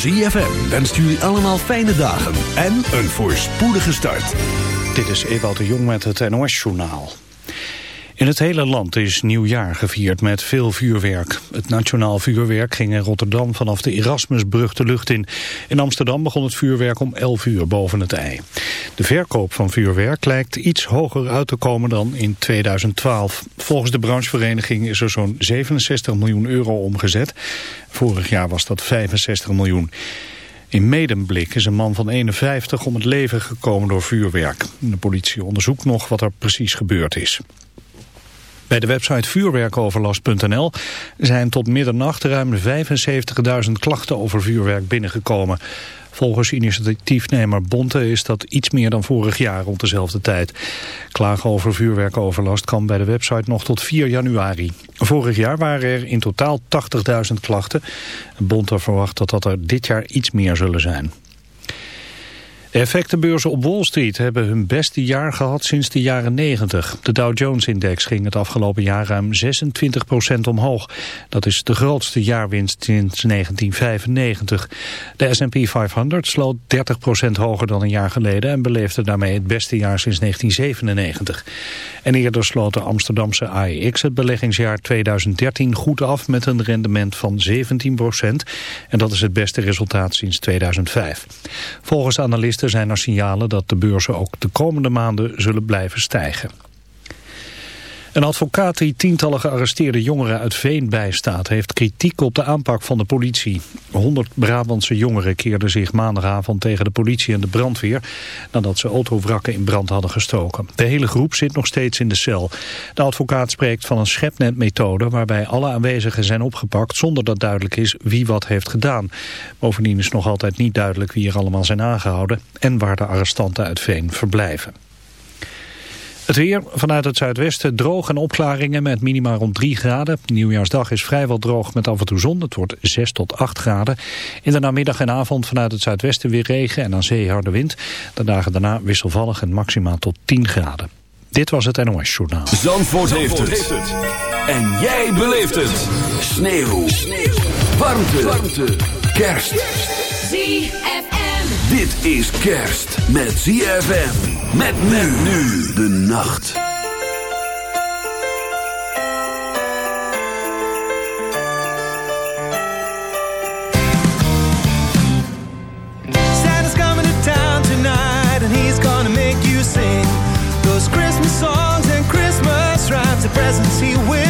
ZFM wenst jullie allemaal fijne dagen en een voorspoedige start. Dit is Ewout de Jong met het NOS-journaal. In het hele land is nieuwjaar gevierd met veel vuurwerk. Het nationaal vuurwerk ging in Rotterdam vanaf de Erasmusbrug de lucht in. In Amsterdam begon het vuurwerk om 11 uur boven het ei. De verkoop van vuurwerk lijkt iets hoger uit te komen dan in 2012. Volgens de branchevereniging is er zo'n 67 miljoen euro omgezet. Vorig jaar was dat 65 miljoen. In Medemblik is een man van 51 om het leven gekomen door vuurwerk. De politie onderzoekt nog wat er precies gebeurd is. Bij de website vuurwerkoverlast.nl zijn tot middernacht ruim 75.000 klachten over vuurwerk binnengekomen. Volgens initiatiefnemer Bonte is dat iets meer dan vorig jaar rond dezelfde tijd. Klagen over vuurwerkoverlast kan bij de website nog tot 4 januari. Vorig jaar waren er in totaal 80.000 klachten. Bonte verwacht dat dat er dit jaar iets meer zullen zijn. De effectenbeurzen op Wall Street hebben hun beste jaar gehad sinds de jaren 90. De Dow Jones-index ging het afgelopen jaar ruim 26% omhoog. Dat is de grootste jaarwinst sinds 1995. De S&P 500 sloot 30% hoger dan een jaar geleden... en beleefde daarmee het beste jaar sinds 1997. En eerder sloot de Amsterdamse AEX het beleggingsjaar 2013 goed af... met een rendement van 17% En dat is het beste resultaat sinds 2005. Volgens analisten zijn er signalen dat de beurzen ook de komende maanden zullen blijven stijgen. Een advocaat die tientallen gearresteerde jongeren uit Veen bijstaat... heeft kritiek op de aanpak van de politie. Honderd Brabantse jongeren keerden zich maandagavond tegen de politie en de brandweer... nadat ze autowrakken in brand hadden gestoken. De hele groep zit nog steeds in de cel. De advocaat spreekt van een schepnetmethode... waarbij alle aanwezigen zijn opgepakt zonder dat duidelijk is wie wat heeft gedaan. Bovendien is nog altijd niet duidelijk wie er allemaal zijn aangehouden... en waar de arrestanten uit Veen verblijven. Het weer vanuit het zuidwesten droog en opklaringen met minima rond 3 graden. Nieuwjaarsdag is vrijwel droog met af en toe zon. Het wordt 6 tot 8 graden. In de namiddag en avond vanuit het zuidwesten weer regen en aan zee harde wind. De dagen daarna wisselvallig en maximaal tot 10 graden. Dit was het NOS Journaal. Zandvoort, heeft, het. En jij beleeft het. Sneeuw. Sneeuw. Warmte. Warmte. Kerst. ZFM. Dit is kerst met ZFM. Met men nu de nacht. Santa's coming to town tonight and he's gonna make you sing those Christmas songs and Christmas rhymes. The presents he will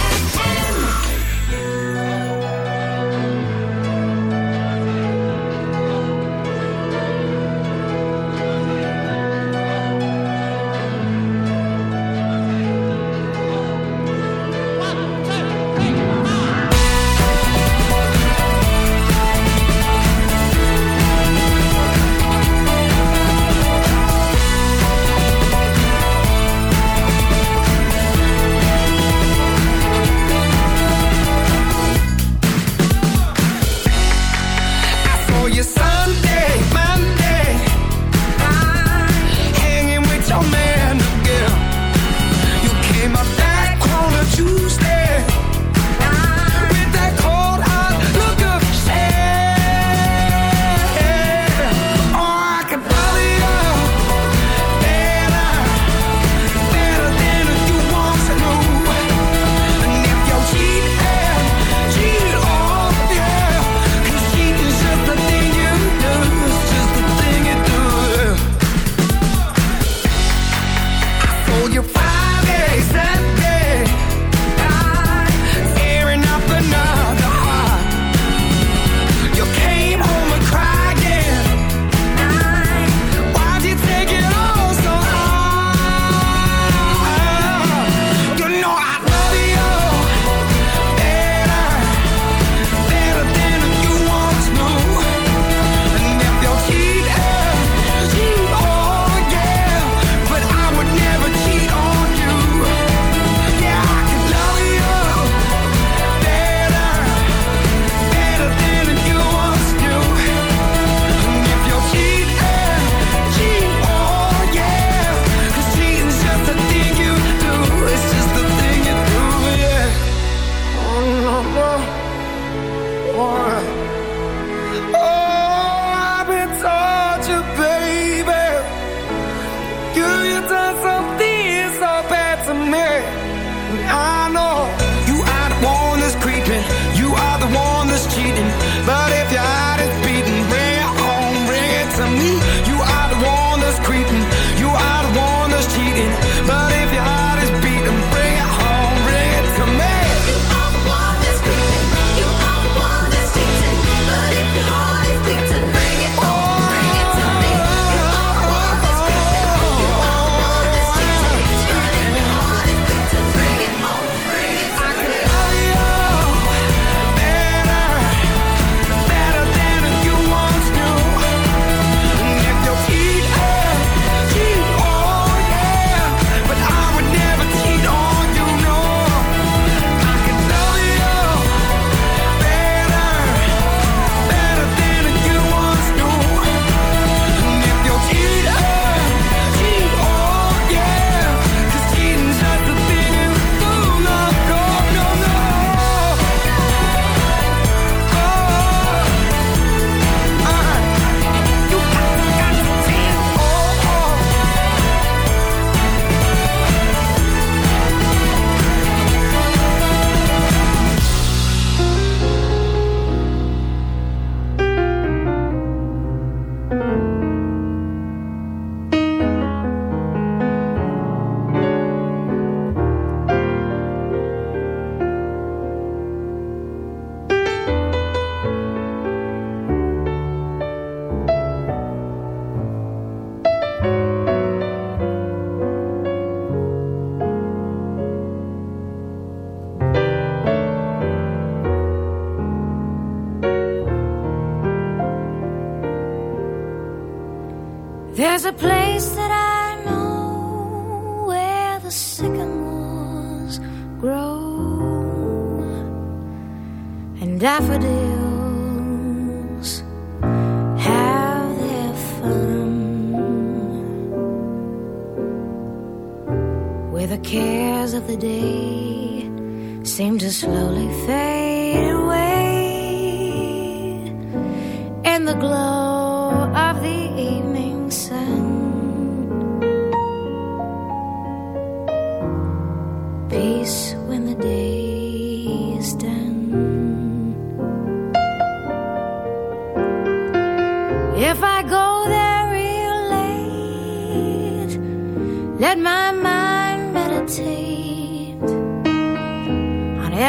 Daffodils have their fun. Where the cares of the day seem to slowly fade away in the glow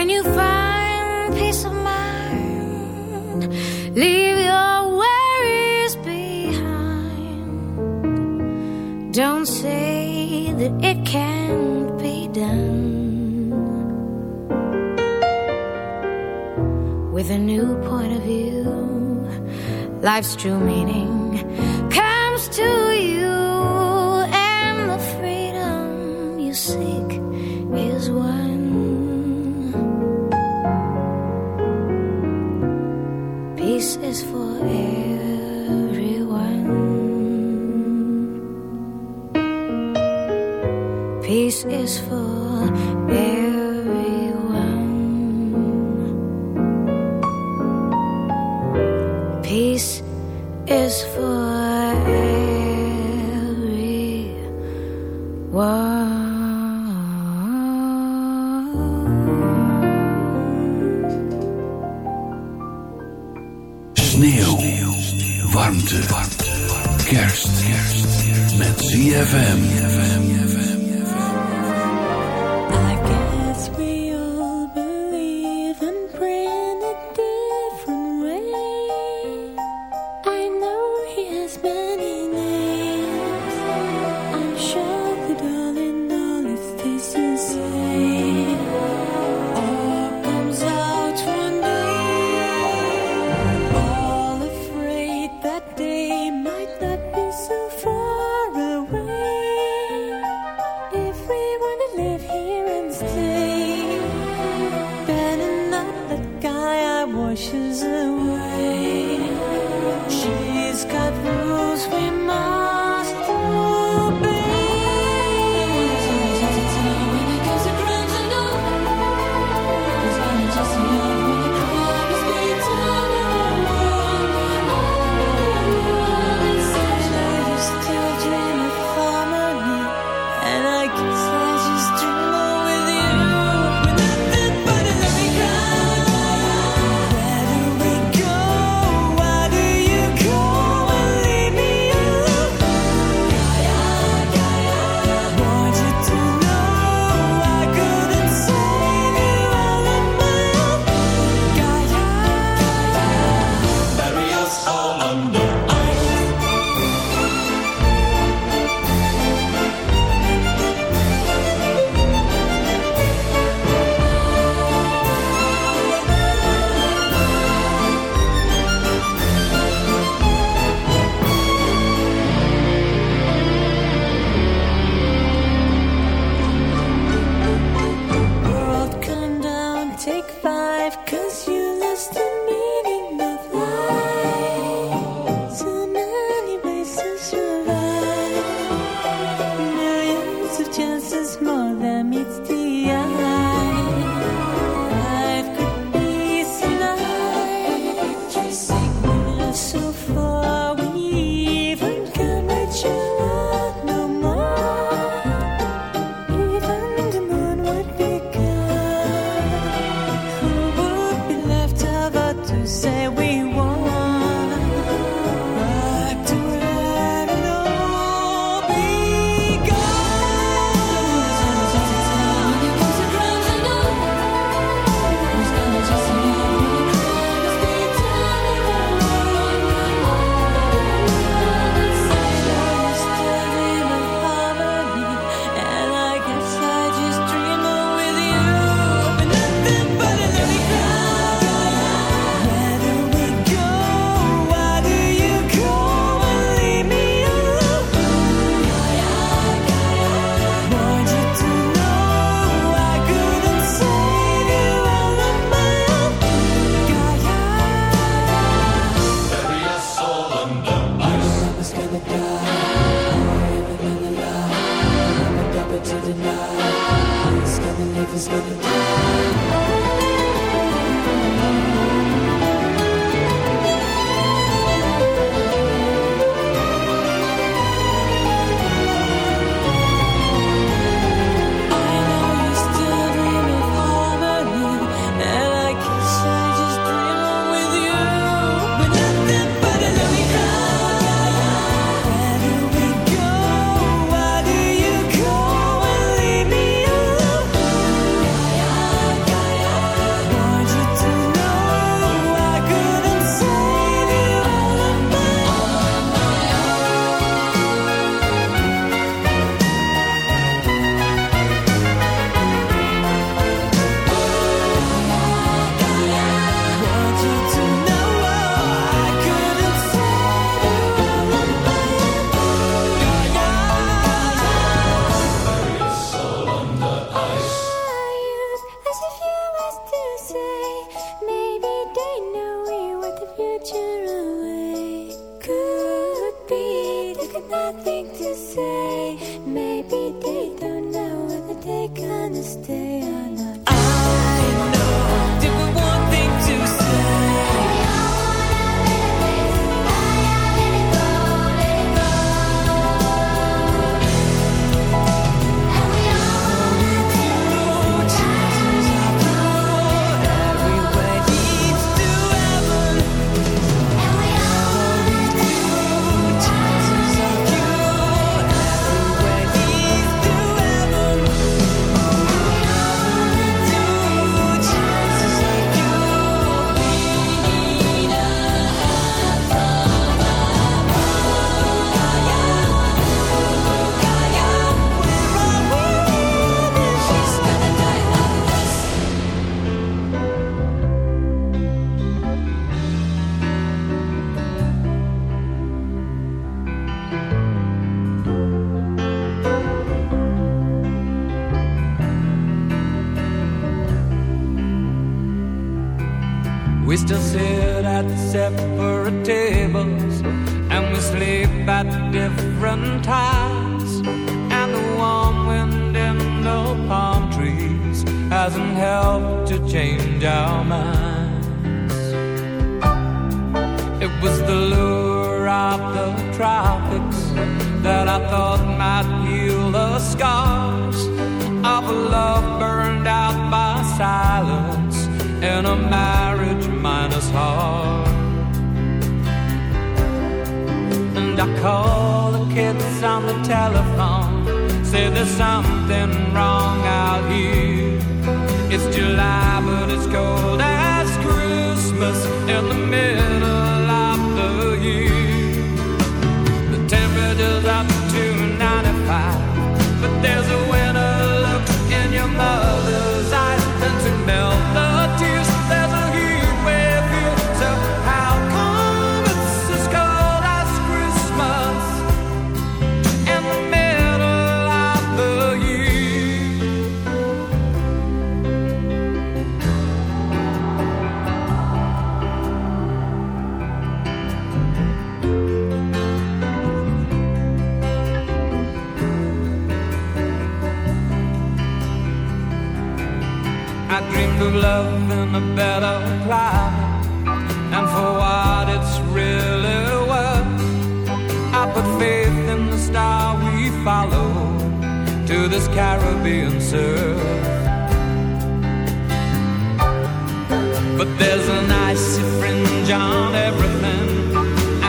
When you find peace of mind, leave your worries behind. Don't say that it can't be done. With a new point of view, life's true meaning Peace is for everyone. Peace is for everyone. Sneeuw. Warmte. Kerst. Met ZFM. nothing to say. Maybe. separate tables and we sleep at different times. And the warm wind in the palm trees hasn't helped to change our minds. It was the lure of the tropics that I thought might heal the scars of a love burned out by silence in a marriage minus heart. I call the kids on the telephone, say there's something wrong. better climb. And for what it's really worth, I put faith in the star we follow to this Caribbean surf. But there's an icy fringe on everything,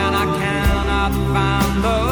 and I cannot find the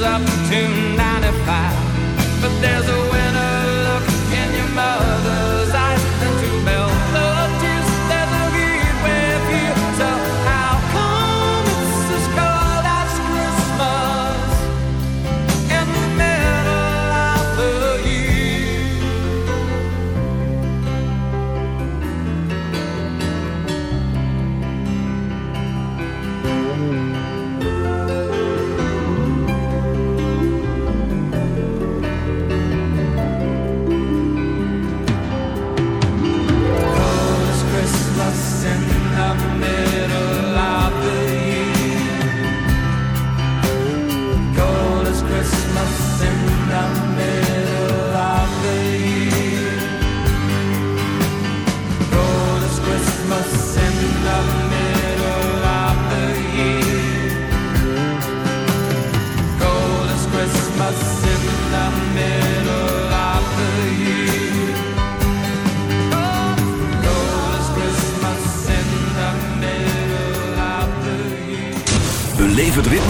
goes up to 95, but there's a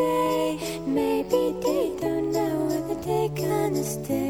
day. Maybe they don't know what the day gonna stay.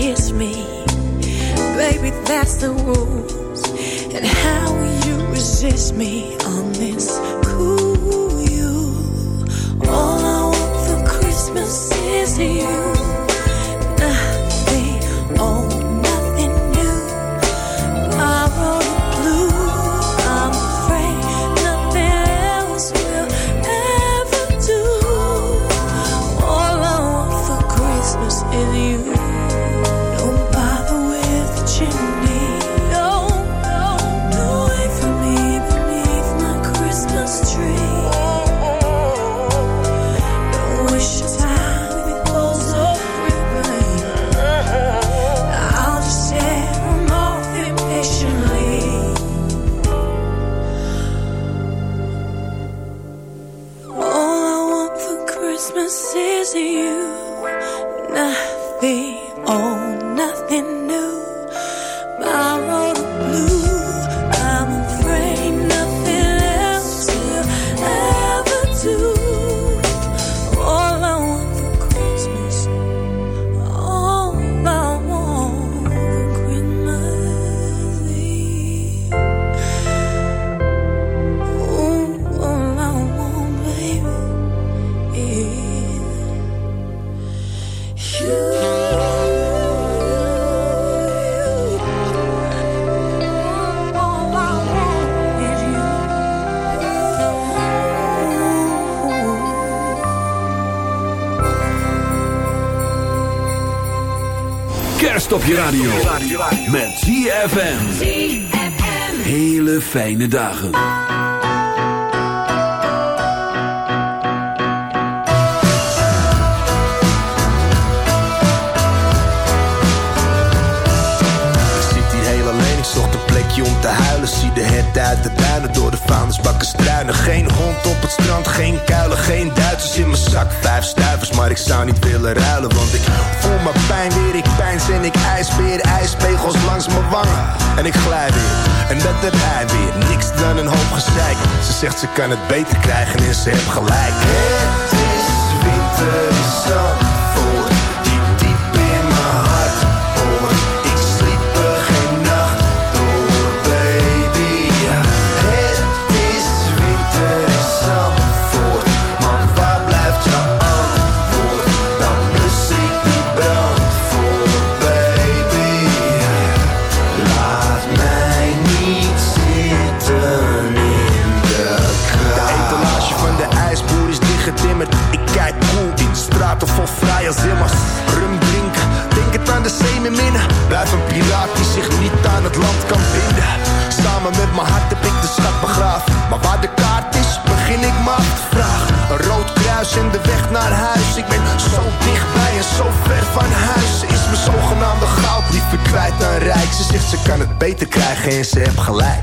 kiss me. Baby, that's the rules. And how will you resist me on this cool you? All I want for Christmas is you. dagen. de het uit de duinen Door de vuilnisbakken struinen. Geen hond op het strand, geen kuilen Geen Duitsers in mijn zak, vijf stuivers Maar ik zou niet willen ruilen Want ik voel mijn pijn weer, ik pijn en ik ijsbeer Ijspegels langs mijn wangen. En ik glij weer, en dat de rij weer. Niks dan een hoop gezeik. Ze zegt ze kan het beter krijgen en ze heeft gelijk. Het is winter, is Mijn hart heb ik de stad begraven. Maar waar de kaart is, begin ik maar te vragen. Een rood kruis in de weg naar huis. Ik ben zo dichtbij en zo ver van huis. Ze is mijn zogenaamde goud liever kwijt dan rijk. Ze zegt ze kan het beter krijgen en ze heeft gelijk.